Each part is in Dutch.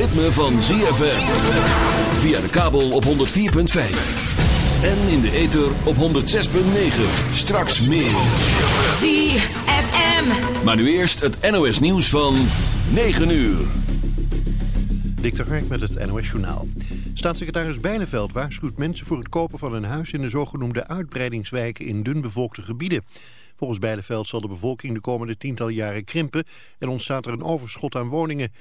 ritme van ZFM. Via de kabel op 104.5. En in de ether op 106.9. Straks meer. ZFM. Maar nu eerst het NOS nieuws van 9 uur. Dik de Hark met het NOS Journaal. Staatssecretaris Bijleveld waarschuwt mensen voor het kopen van een huis in de zogenoemde uitbreidingswijken in dunbevolkte gebieden. Volgens Bijleveld zal de bevolking de komende tientallen jaren krimpen en ontstaat er een overschot aan woningen.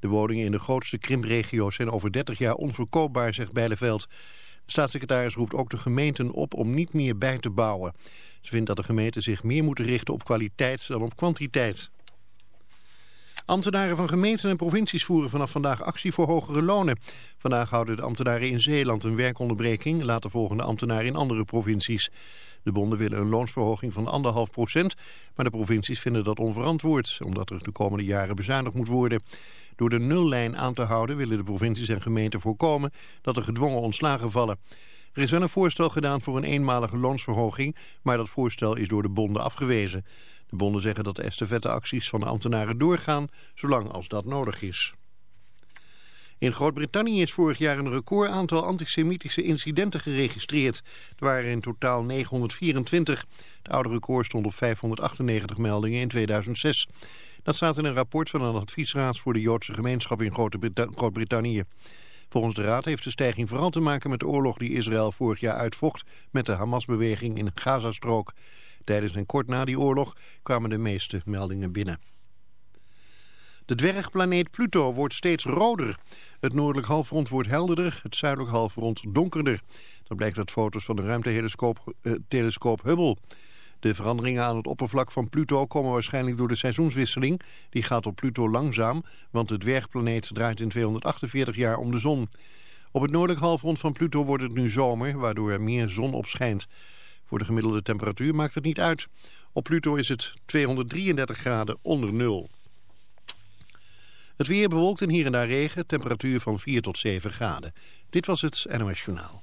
De woningen in de grootste krimpregio's zijn over 30 jaar onverkoopbaar, zegt Bijleveld. De staatssecretaris roept ook de gemeenten op om niet meer bij te bouwen. Ze vindt dat de gemeenten zich meer moeten richten op kwaliteit dan op kwantiteit. Ambtenaren van gemeenten en provincies voeren vanaf vandaag actie voor hogere lonen. Vandaag houden de ambtenaren in Zeeland een werkonderbreking, later volgen de ambtenaren in andere provincies. De bonden willen een loonsverhoging van 1,5 procent, maar de provincies vinden dat onverantwoord, omdat er de komende jaren bezuinigd moet worden. Door de nullijn aan te houden willen de provincies en gemeenten voorkomen dat er gedwongen ontslagen vallen. Er is wel een voorstel gedaan voor een eenmalige loonsverhoging, maar dat voorstel is door de bonden afgewezen. De bonden zeggen dat de estafetteacties van de ambtenaren doorgaan, zolang als dat nodig is. In Groot-Brittannië is vorig jaar een record aantal antisemitische incidenten geregistreerd. Er waren in totaal 924. Het oude record stond op 598 meldingen in 2006. Dat staat in een rapport van een adviesraad voor de Joodse gemeenschap in Groot-Brittannië. Volgens de raad heeft de stijging vooral te maken met de oorlog die Israël vorig jaar uitvocht met de Hamas-beweging in Gazastrook. Tijdens en kort na die oorlog kwamen de meeste meldingen binnen. De dwergplaneet Pluto wordt steeds roder. Het noordelijk halfrond wordt helderder, het zuidelijk halfrond donkerder. Dat blijkt uit foto's van de ruimtetelescoop eh, telescoop Hubble. De veranderingen aan het oppervlak van Pluto komen waarschijnlijk door de seizoenswisseling. Die gaat op Pluto langzaam, want de dwergplaneet draait in 248 jaar om de zon. Op het noordelijk halfrond van Pluto wordt het nu zomer, waardoor er meer zon op schijnt. Voor de gemiddelde temperatuur maakt het niet uit. Op Pluto is het 233 graden onder nul. Het weer bewolkt en hier en daar regen, temperatuur van 4 tot 7 graden. Dit was het NOS Journaal.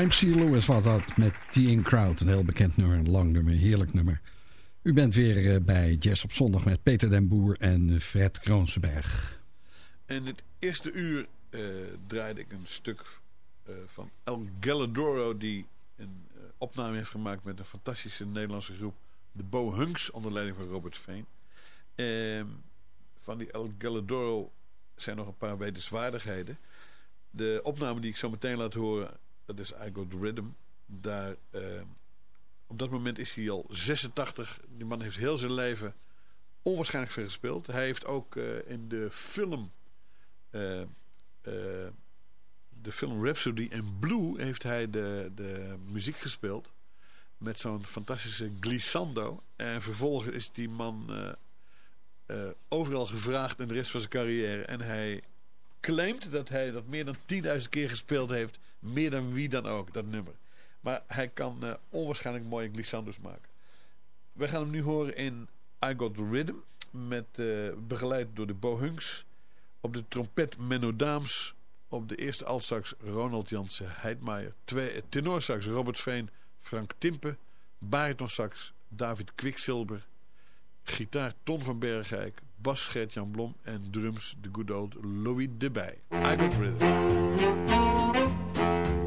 Ramsey Lewis was dat met The In Crowd. Een heel bekend nummer, een lang nummer, heerlijk nummer. U bent weer eh, bij Jazz op zondag met Peter den Boer en Fred Kroonsberg. In het eerste uur uh, draaide ik een stuk uh, van El Galladoro... die een opname heeft gemaakt met een fantastische Nederlandse groep... de Bo Hunks, onder leiding van Robert Veen. Ehm, van die El Galladoro zijn nog een paar wetenswaardigheden. De opname die ik zo meteen laat horen dat is I Got Rhythm. Daar, uh, op dat moment is hij al 86. Die man heeft heel zijn leven onwaarschijnlijk veel gespeeld. Hij heeft ook uh, in de film... Uh, de film Rhapsody in Blue heeft hij de, de muziek gespeeld. Met zo'n fantastische glissando. En vervolgens is die man overal gevraagd in de rest van zijn carrière. En hij claimt dat hij dat meer dan 10.000 keer gespeeld heeft. Meer dan wie dan ook, dat nummer. Maar hij kan uh, onwaarschijnlijk mooie glissandos maken. We gaan hem nu horen in I Got Rhythm. Met, uh, begeleid door de Bohunks. Op de trompet Menno Daams. Op de eerste altsax Ronald Jansen Heidmaier. Twee, tenorsax Robert Veen, Frank Timpe. Baritonsax David Kwiksilber. Gitaar Ton van Bergijk bas Gert-Jan Blom en drums de good old Louis de Bij. I Got Rhythm. Ja,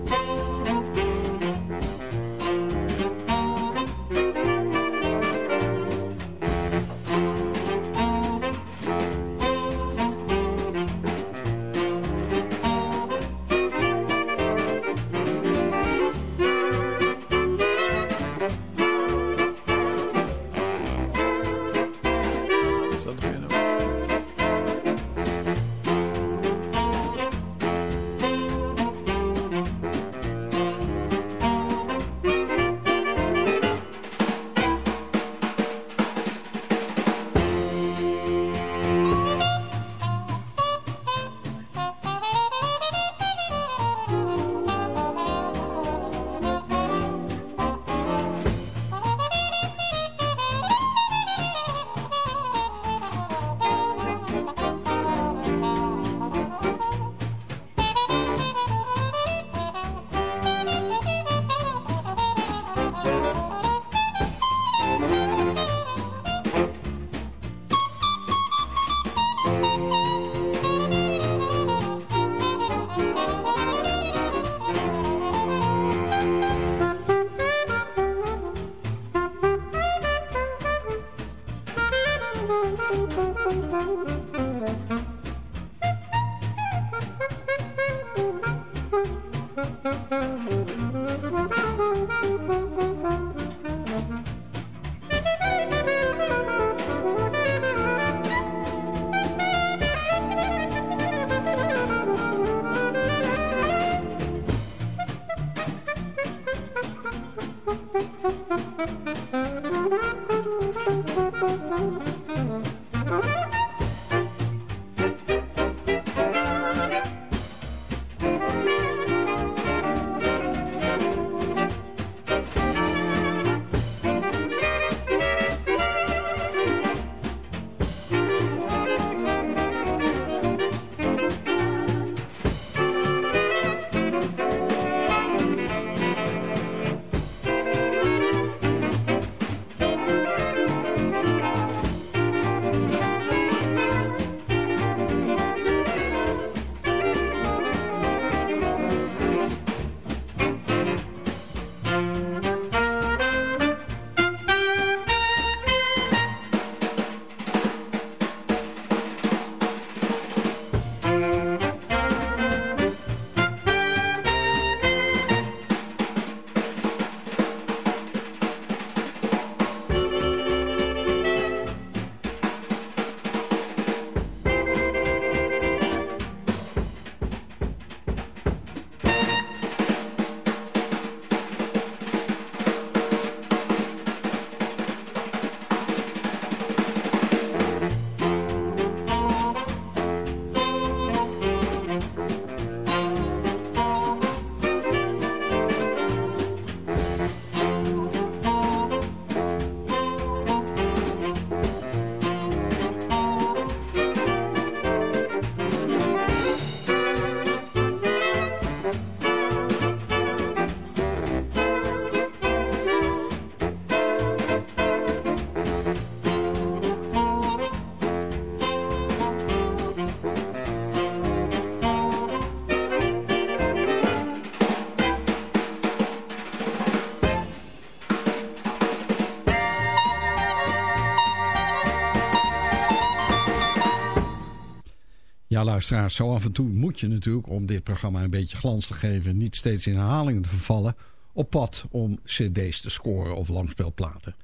luisteraars, zo af en toe moet je natuurlijk, om dit programma een beetje glans te geven, niet steeds in herhalingen te vervallen, op pad om cd's te scoren of langspeelplaten.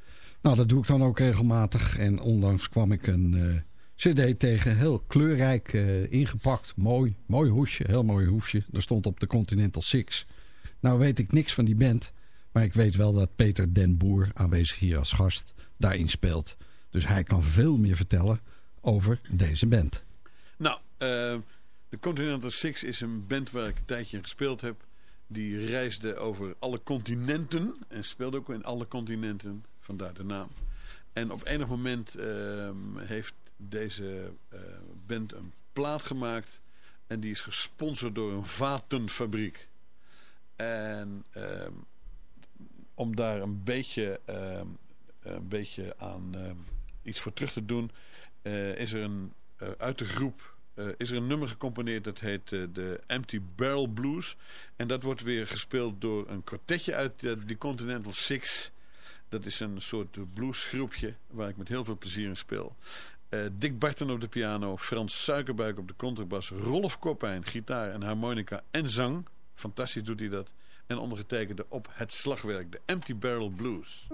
Nou, dat doe ik dan ook regelmatig en onlangs kwam ik een uh, cd tegen, heel kleurrijk uh, ingepakt, mooi, mooi hoesje, heel mooi hoesje. Er stond op de Continental Six. Nou weet ik niks van die band, maar ik weet wel dat Peter Den Boer, aanwezig hier als gast, daarin speelt. Dus hij kan veel meer vertellen over deze band. Nou, de Continental Six is een band waar ik een tijdje in gespeeld heb. Die reisde over alle continenten en speelde ook in alle continenten, vandaar de naam. En op enig moment uh, heeft deze uh, band een plaat gemaakt en die is gesponsord door een vatenfabriek. En ehm, om daar een beetje, ehm, een beetje aan iets voor terug te doen, is er een, uit de groep uh, is er een nummer gecomponeerd dat heet uh, de Empty Barrel Blues. En dat wordt weer gespeeld door een kwartetje uit uh, die Continental Six. Dat is een soort bluesgroepje waar ik met heel veel plezier in speel. Dick Barton op de piano, Frans Suikerbuik op de contrabas, Rolf Koppijn, gitaar en harmonica en zang. Fantastisch doet hij dat. En ondergetekende op het slagwerk, de Empty Barrel Blues.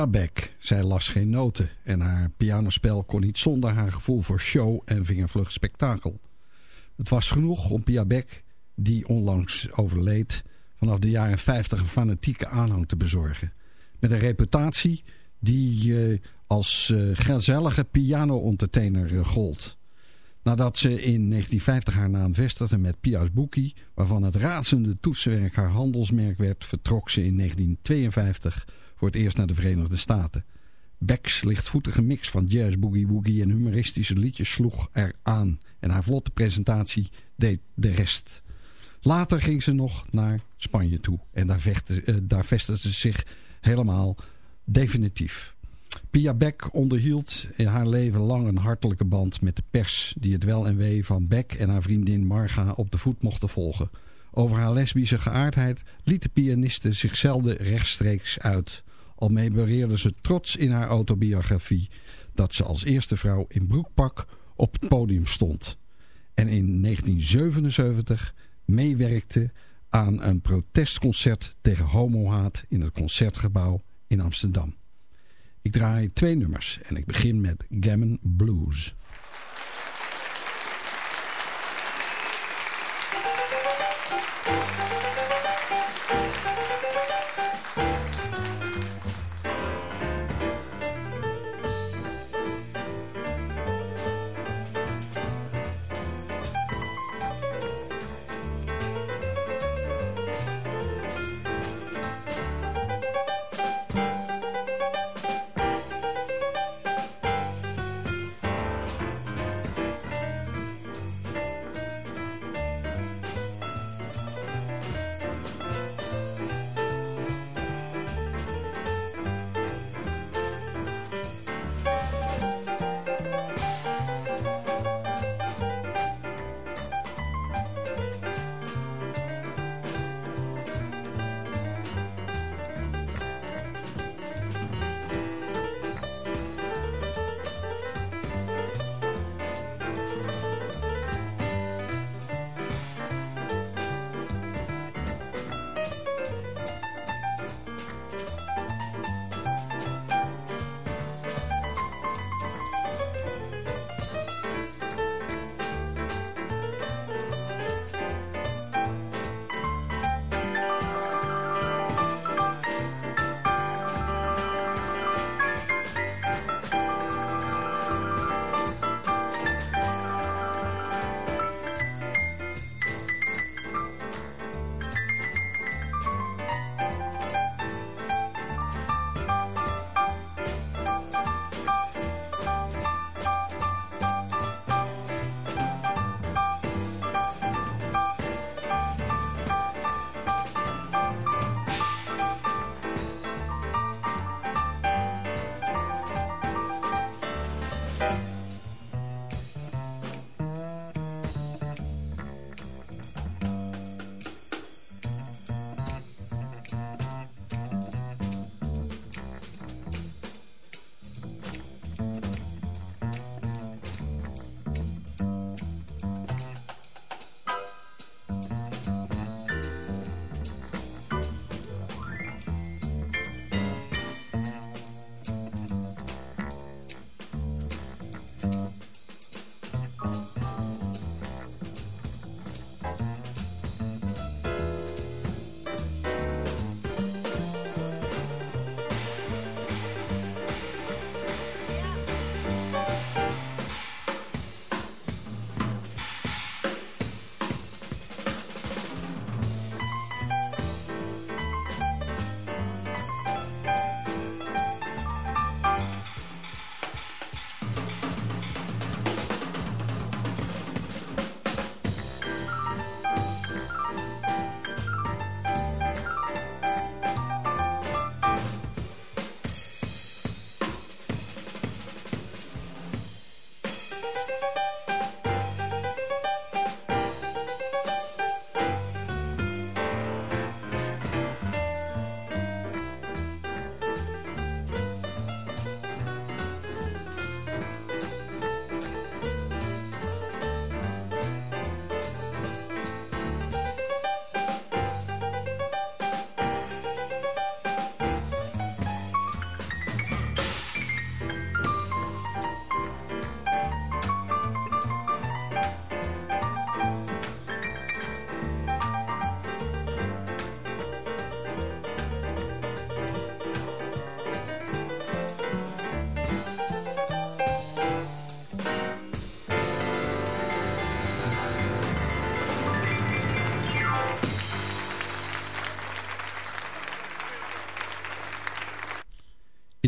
Pia Beck. Zij las geen noten en haar pianospel kon niet zonder haar gevoel voor show en vingervlug spektakel. Het was genoeg om Pia Beck, die onlangs overleed, vanaf de jaren 50 een fanatieke aanhang te bezorgen. Met een reputatie die uh, als uh, gezellige piano-entertainer uh, gold. Nadat ze in 1950 haar naam vestigde met Pia's Boekie, waarvan het razende toetsenwerk haar handelsmerk werd, vertrok ze in 1952 voor het eerst naar de Verenigde Staten. Beck's lichtvoetige mix van jazz, boogie woogie en humoristische liedjes sloeg er aan. En haar vlotte presentatie deed de rest. Later ging ze nog naar Spanje toe. En uh, daar vestigde ze zich helemaal definitief. Pia Beck onderhield in haar leven lang een hartelijke band met de pers... die het wel en wee van Beck en haar vriendin Marga op de voet mochten volgen. Over haar lesbische geaardheid liet de pianiste zich zelden rechtstreeks uit... Al memoreerde ze trots in haar autobiografie dat ze als eerste vrouw in broekpak op het podium stond. En in 1977 meewerkte aan een protestconcert tegen homohaat in het Concertgebouw in Amsterdam. Ik draai twee nummers en ik begin met Gammon Blues.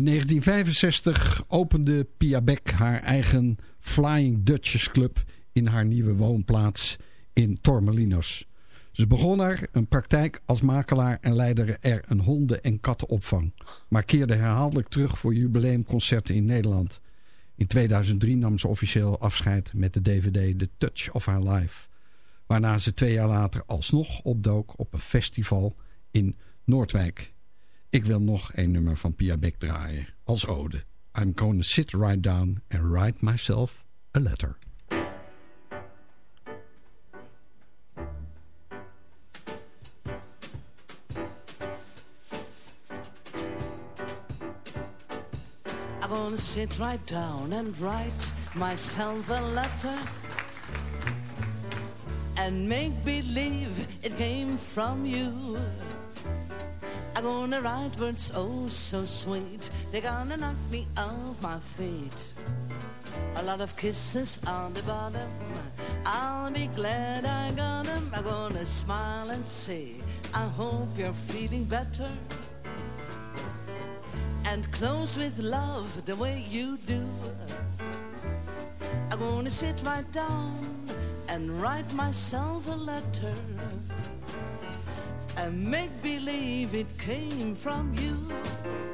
In 1965 opende Pia Beck haar eigen Flying Dutchess Club in haar nieuwe woonplaats in Tormelinos. Ze begon er een praktijk als makelaar en leidde er een honden- en kattenopvang. Maar keerde herhaaldelijk terug voor jubileumconcerten in Nederland. In 2003 nam ze officieel afscheid met de dvd The Touch of Her Life. Waarna ze twee jaar later alsnog opdook op een festival in Noordwijk. Ik wil nog een nummer van Pia Beck draaien als ode. I'm to sit right down and write myself a letter. I'm gonna sit right down and write myself a letter and make believe it came from you. Gonna write words oh so sweet, they're gonna knock me off my feet. A lot of kisses on the bottom, I'll be glad I got them. I'm gonna smile and say, I hope you're feeling better and close with love the way you do. I'm gonna sit right down and write myself a letter and make believe it came from you.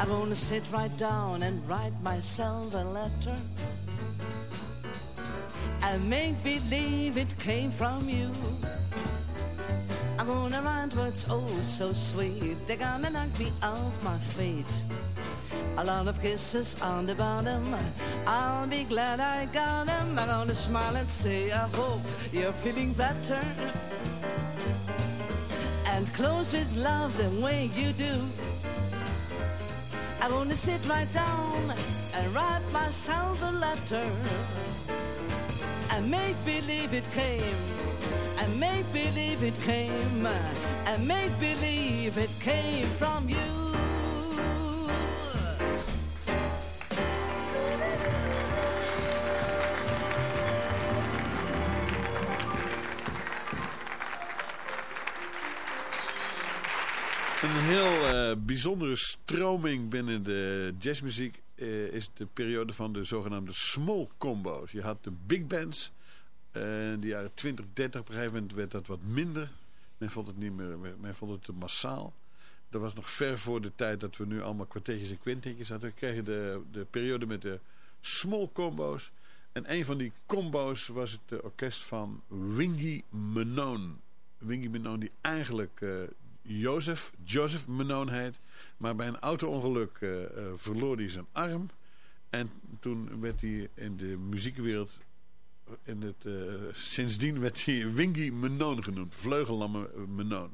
I'm gonna sit right down and write myself a letter and make believe it came from you. I'm gonna write words oh so sweet, they're gonna knock me off my feet. A lot of kisses on the bottom, I'll be glad I got them. I'm gonna smile and say, I hope you're feeling better. And close with love the way you do. Gonna sit right down and write myself a letter and make believe it came and make believe it came and make believe it came from you. Bijzondere stroming binnen de jazzmuziek eh, is de periode van de zogenaamde small combo's. Je had de big bands. eh, in de jaren 20, 30 op een gegeven moment werd dat wat minder. Men vond het niet meer, men vond het te massaal. Dat was nog ver voor de tijd dat we nu allemaal kwartetjes en kwintetjes hadden. We kregen de, de periode met de small combo's. En een van die combo's was het orkest van Wingy Menone. Wingy Menone die eigenlijk eh, Joseph, Joseph Menone heet. Maar bij een auto-ongeluk eh, verloor hij zijn arm. En toen werd hij in de muziekwereld... In het, eh, sindsdien werd hij Wingy Menone genoemd. Vleugellamme Menone.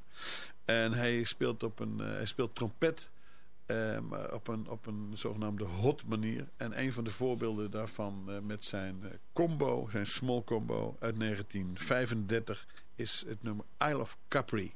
En hij speelt, op een, hij speelt trompet... op, een, op een zogenaamde hot manier. En een van de voorbeelden daarvan met zijn combo, zijn small combo uit 1935... is het nummer Isle of. Capri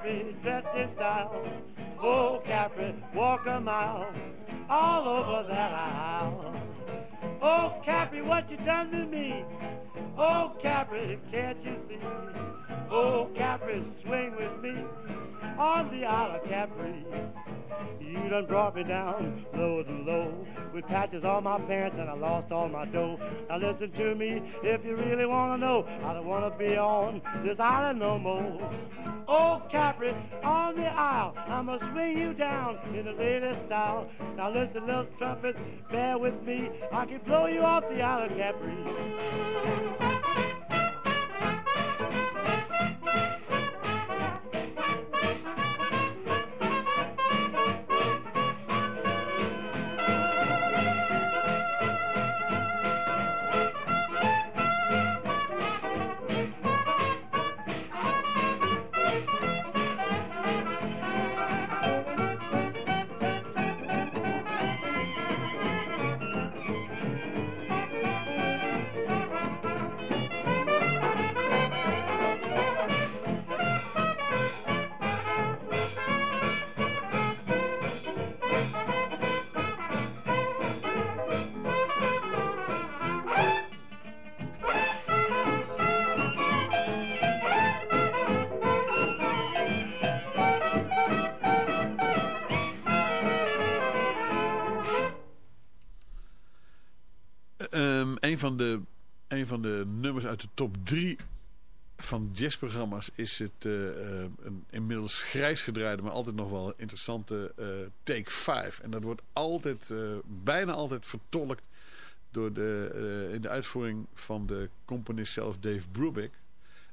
Capri, dress in style. Oh, Capri, walk a mile all over that aisle. What you done to me? Oh, Capri, can't you see? Oh, Capri, swing with me on the Isle of Capri. You done brought me down low and low with patches on my pants and I lost all my dough. Now listen to me if you really want to know. I don't want to be on this island no more. Oh, Capri, on the aisle, I'ma swing you down in the latest style. Now listen, little trumpet, bear with me. I can blow you off the Isle of van de, een van de nummers uit de top 3 van jazzprogramma's is het uh, een inmiddels grijs gedraaide, maar altijd nog wel interessante uh, Take 5. En dat wordt altijd, bijna altijd vertolkt door de, in de uitvoering van de componist zelf Dave Brubeck.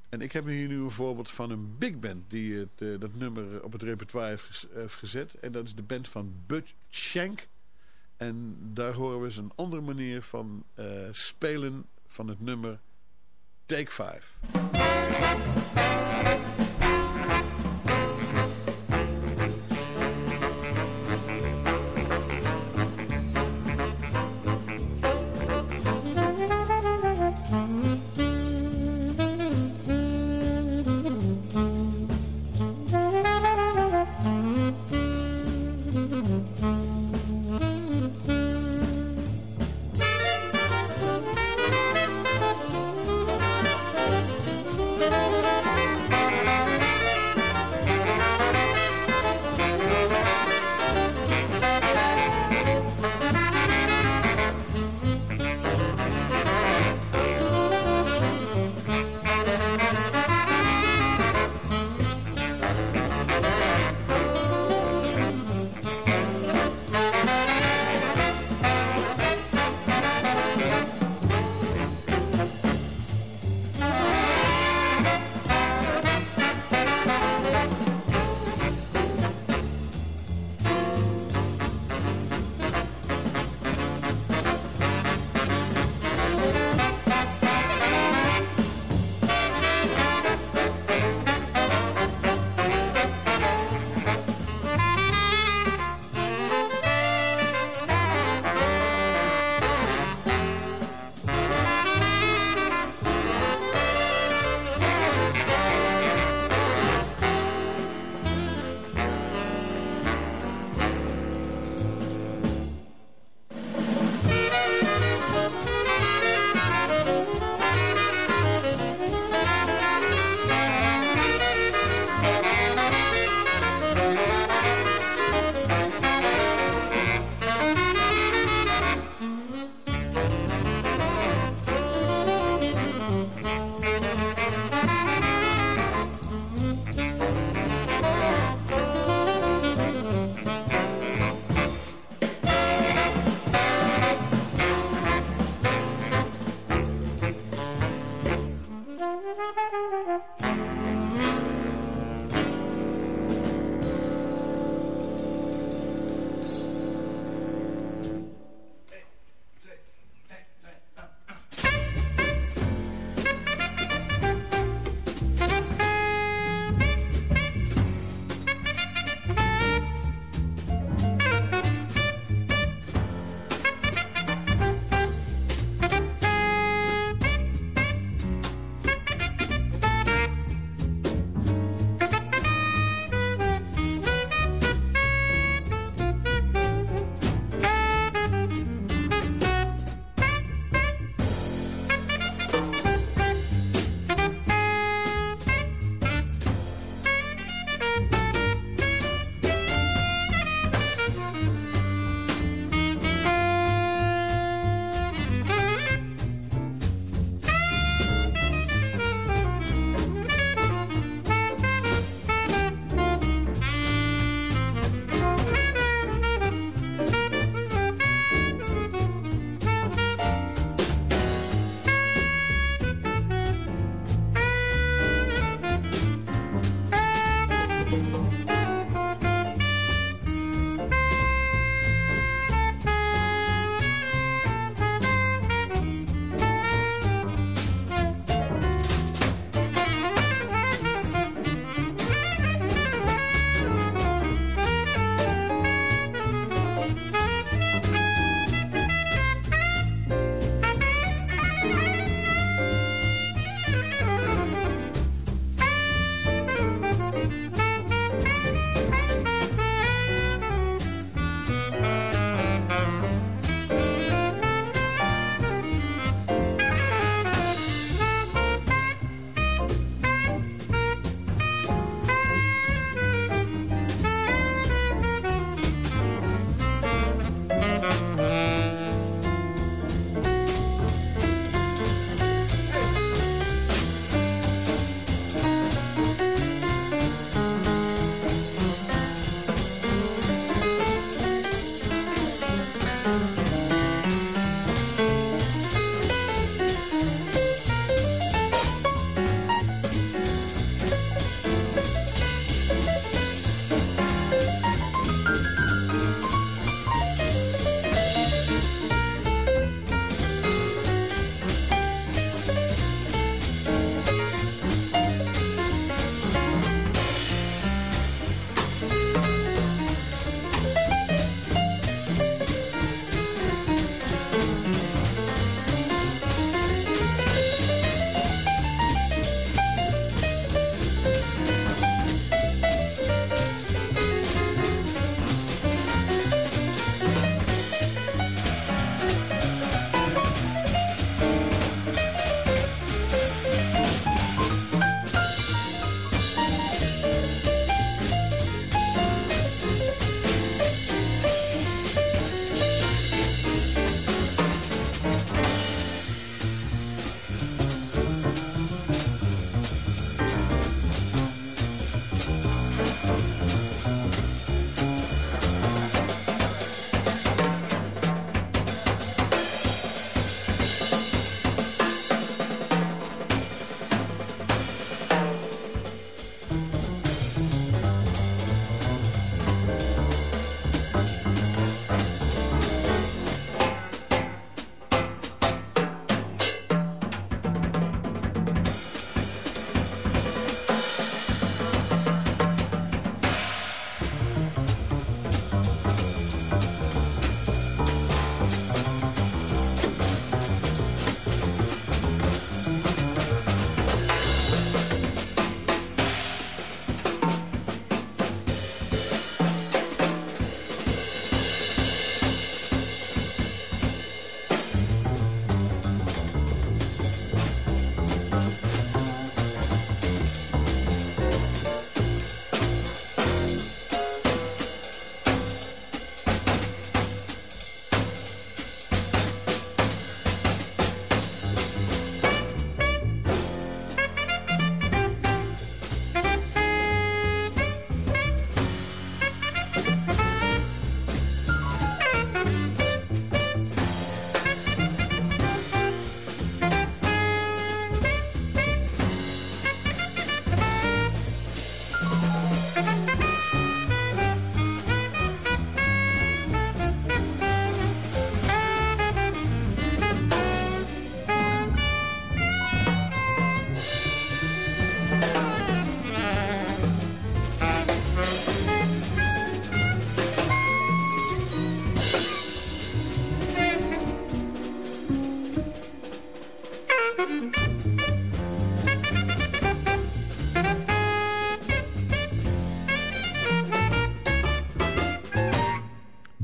En ik heb hier nu een voorbeeld van een big band die het, dat nummer op het repertoire heeft, heeft gezet. En dat is de band van Bud Shank. En daar horen we eens een andere manier van uh, spelen van het nummer Take 5.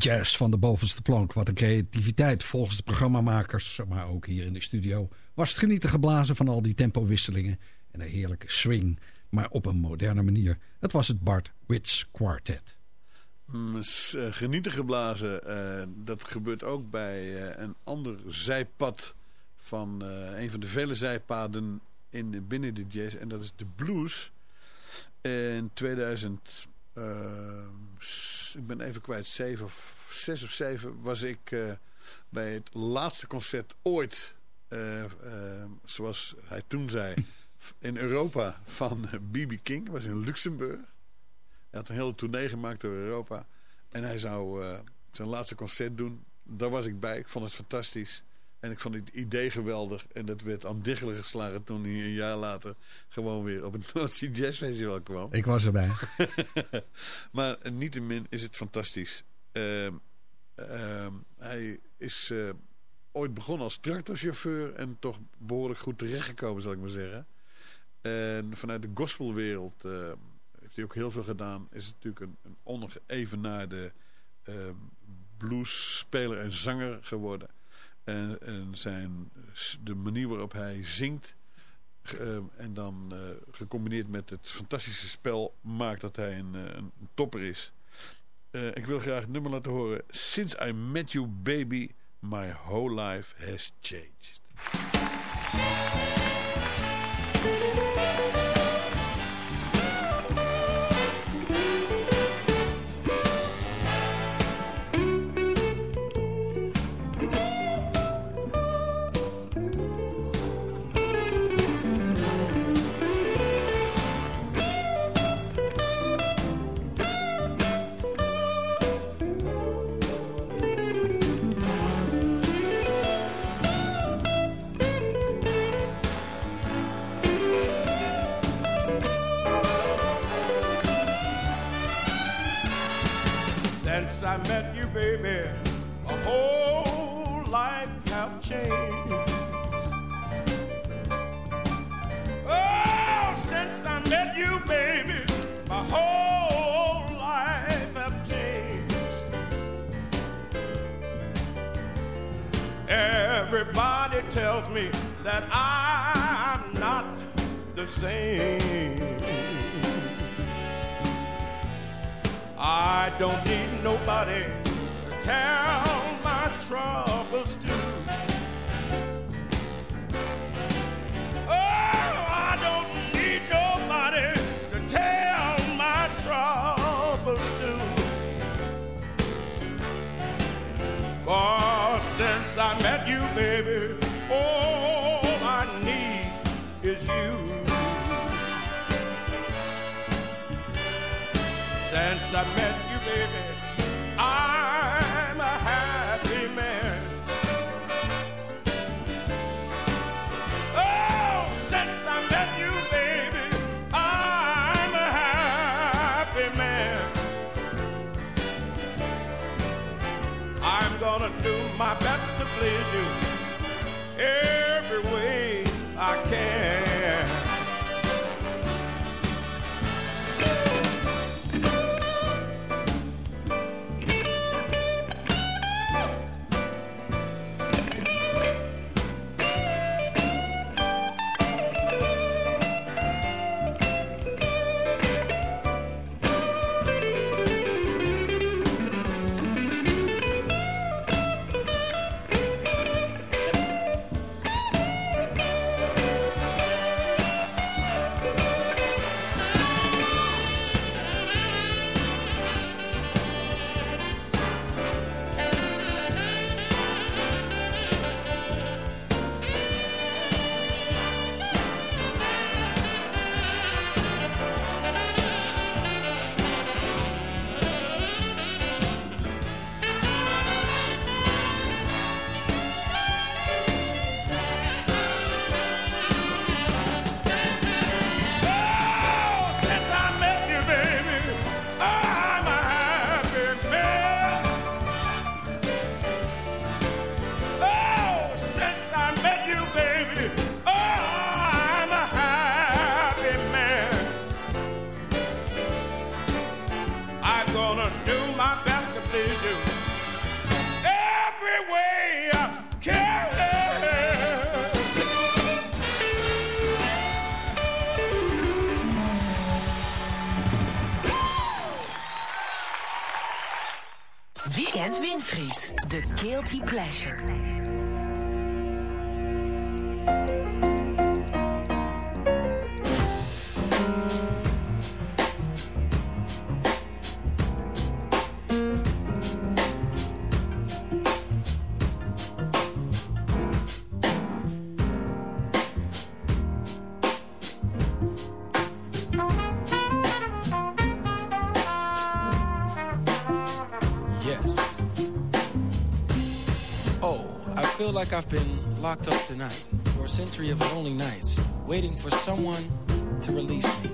Jazz van de bovenste plank. Wat een creativiteit volgens de programmamakers, maar ook hier in de studio... was het genieten geblazen van al die tempowisselingen en een heerlijke swing... maar op een moderne manier. Het was het Bart Wits Quartet. Eh, genieten geblazen, uh, dat gebeurt ook bij uh, een ander zijpad... van een van de vele zijpaden in, binnen de jazz. En dat is de blues. In 2000 ik ben even kwijt, zeven of, zes of zeven was ik uh, bij het laatste concert ooit, uh, uh, zoals hij toen zei, in Europa van B.B. King. Was in Luxemburg. Hij had een hele tournee gemaakt door Europa. En hij zou zijn laatste concert doen. Daar was ik bij. Ik vond het fantastisch. En ik vond het idee geweldig. En dat werd aan diggelen geslagen toen hij een jaar later gewoon weer op een Noordzee Jazz Festival kwam. Ik was erbij. maar niettemin is het fantastisch. Uh, uh, hij is uh, ooit begonnen als tractorchauffeur en toch behoorlijk goed terechtgekomen, zal ik maar zeggen. En vanuit de gospelwereld eh, heeft hij ook heel veel gedaan. Is het natuurlijk een, een onevenaarde ehm, bluesspeler en zanger geworden. En, en zijn, de manier waarop hij zingt... Uh, en dan uh, gecombineerd met het fantastische spel... maakt dat hij een, uh, een topper is. ik wil graag het nummer laten horen. Since I met you baby... My whole life has changed. I met you, baby, a whole life have changed. Oh, since I met you, baby, my whole life have changed. Everybody tells me that I'm not the same. I don't need nobody to tell my troubles to. I met like I've been locked up tonight for a century of lonely nights, waiting for someone to release me.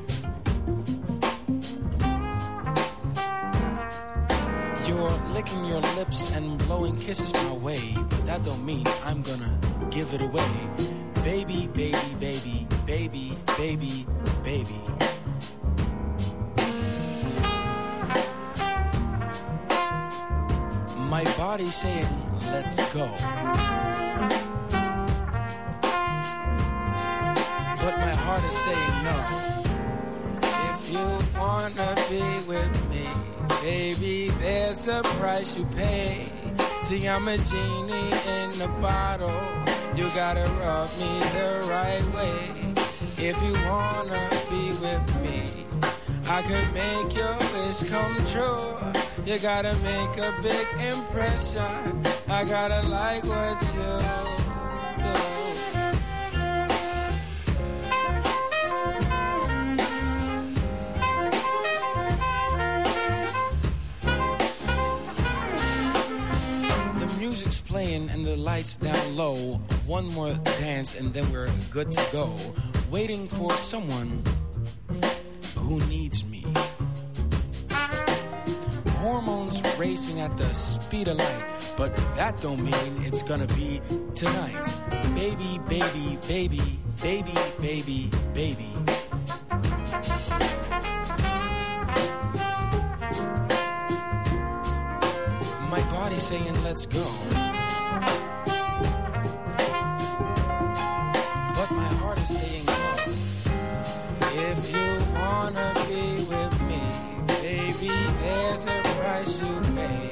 You're licking your lips and blowing kisses my way, but that don't mean I'm gonna give it away. Baby, baby, baby, baby, baby, baby. My body saying, let's go. Is saying no. If you wanna be with me, baby, there's a price you pay. See, I'm a genie in a bottle. You gotta rub me the right way. If you wanna be with me, I could make your wish come true. You gotta make a big impression. I gotta like what you music's playing and the lights down low. One more dance and then we're good to go. Waiting for someone who needs me. Hormones racing at the speed of light, but that don't mean it's gonna be tonight. Baby, baby, baby, baby, baby, baby. Saying let's go. But my heart is saying no. If you wanna be with me, baby, there's a price you pay.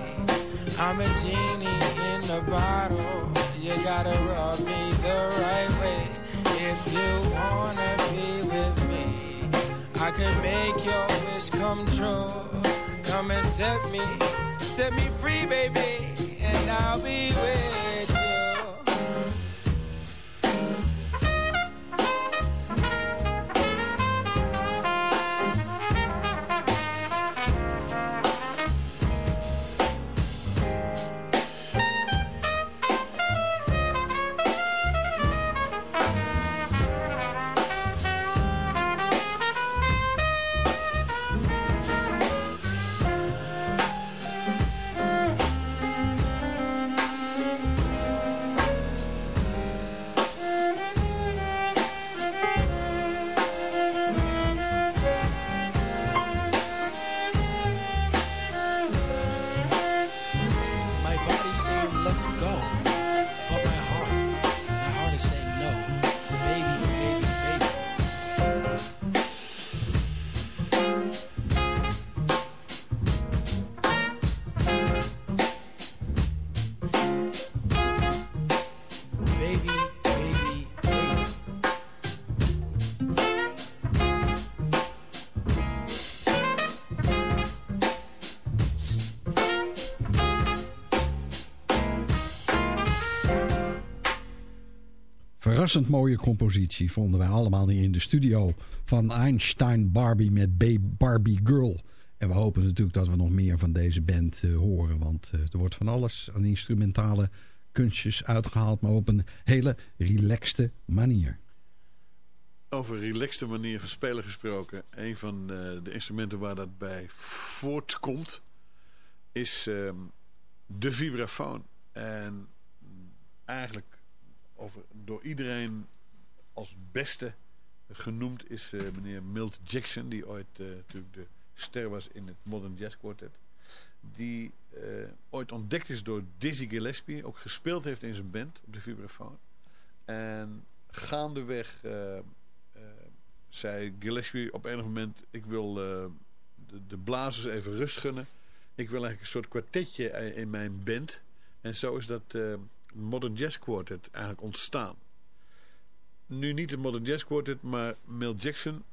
I'm a genie in a bottle. You gotta rub me the right way. If you wanna be with me, I can make your wish come true. Come and set me set me free, baby, I'll be with verrassend mooie compositie vonden wij allemaal in de studio van Einstein Barbie met Barbie Girl. En we hopen natuurlijk dat we nog meer van deze band uh, horen. Want uh, er wordt van alles aan instrumentale kunstjes uitgehaald. Maar op een hele relaxte manier. Over relaxte manier van spelen gesproken. Een van uh, de instrumenten waar dat bij voortkomt. Is ehm, de vibrafoon. En eigenlijk over, door iedereen als beste genoemd is uh, meneer Milt Jackson. Die ooit uh, natuurlijk de ster was in het Modern Jazz Quartet. Die uh, ooit ontdekt is door Dizzy Gillespie. Ook gespeeld heeft in zijn band op de vibrafoon. En gaandeweg zei Gillespie op enig moment... ik wil de, de blazers even rust gunnen. Ik wil eigenlijk een soort kwartetje in mijn band... En zo is dat Modern Jazz Quartet eigenlijk ontstaan. Nu niet het Modern Jazz Quartet, maar Mel Jackson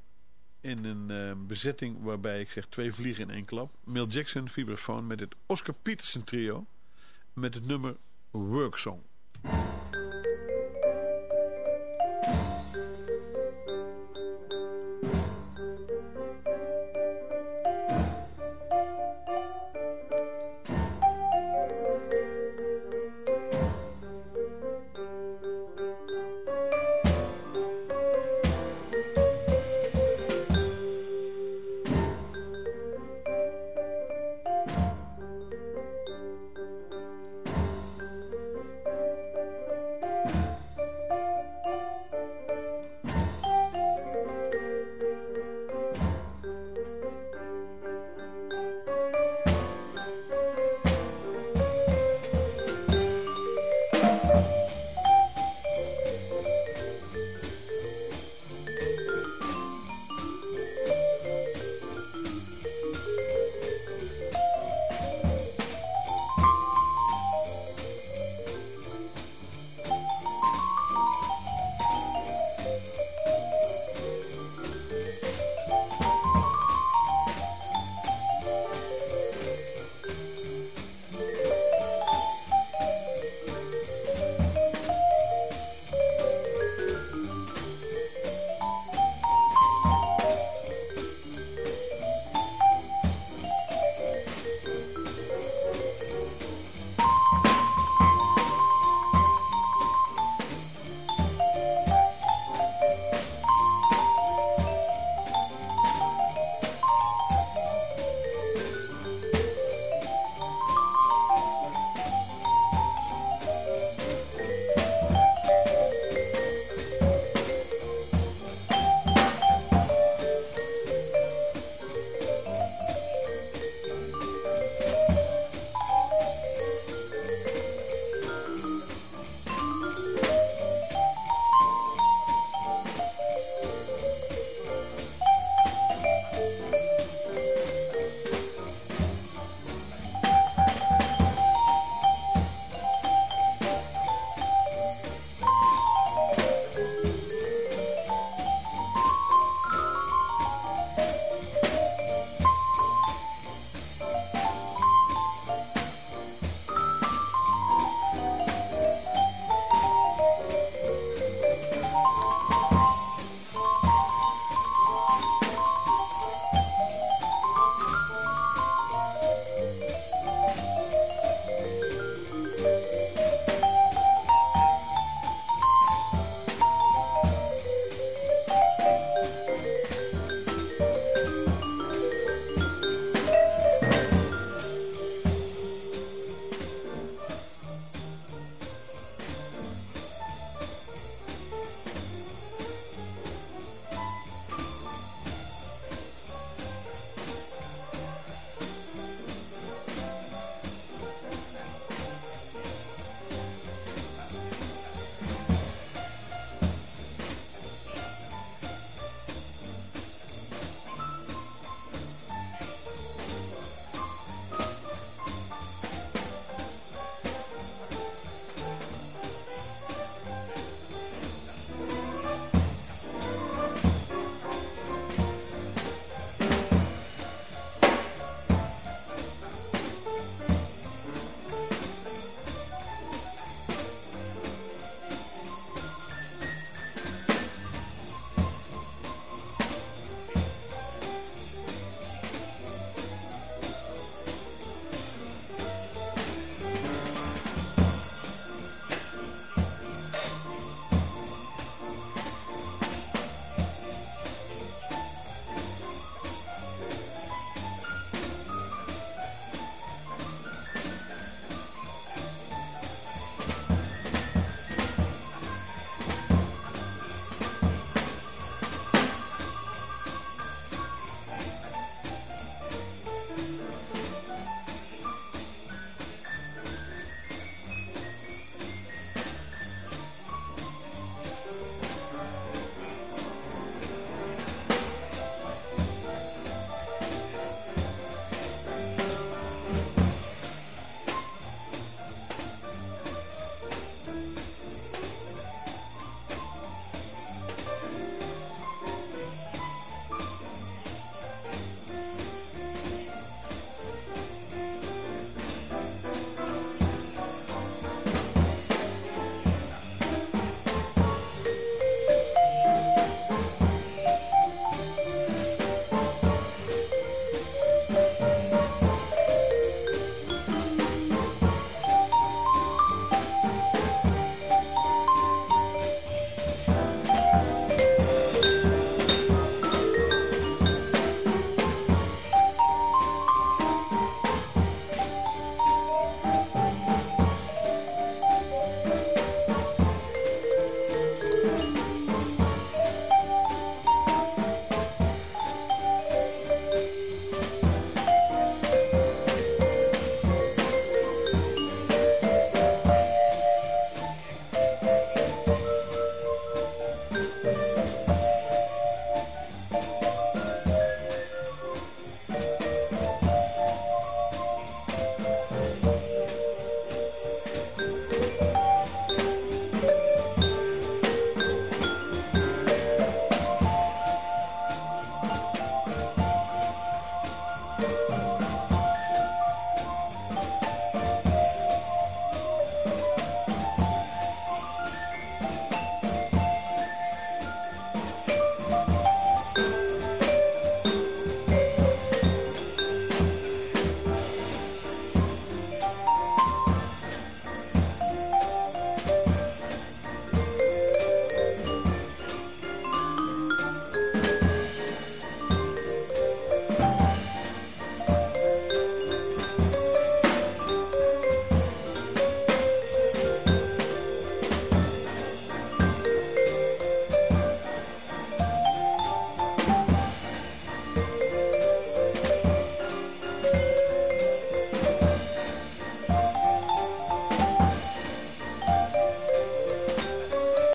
in een uh, bezetting waarbij ik zeg twee vliegen in één klap. Mel Jackson, vibrafoon met het Oscar Peterson trio met het nummer Worksong.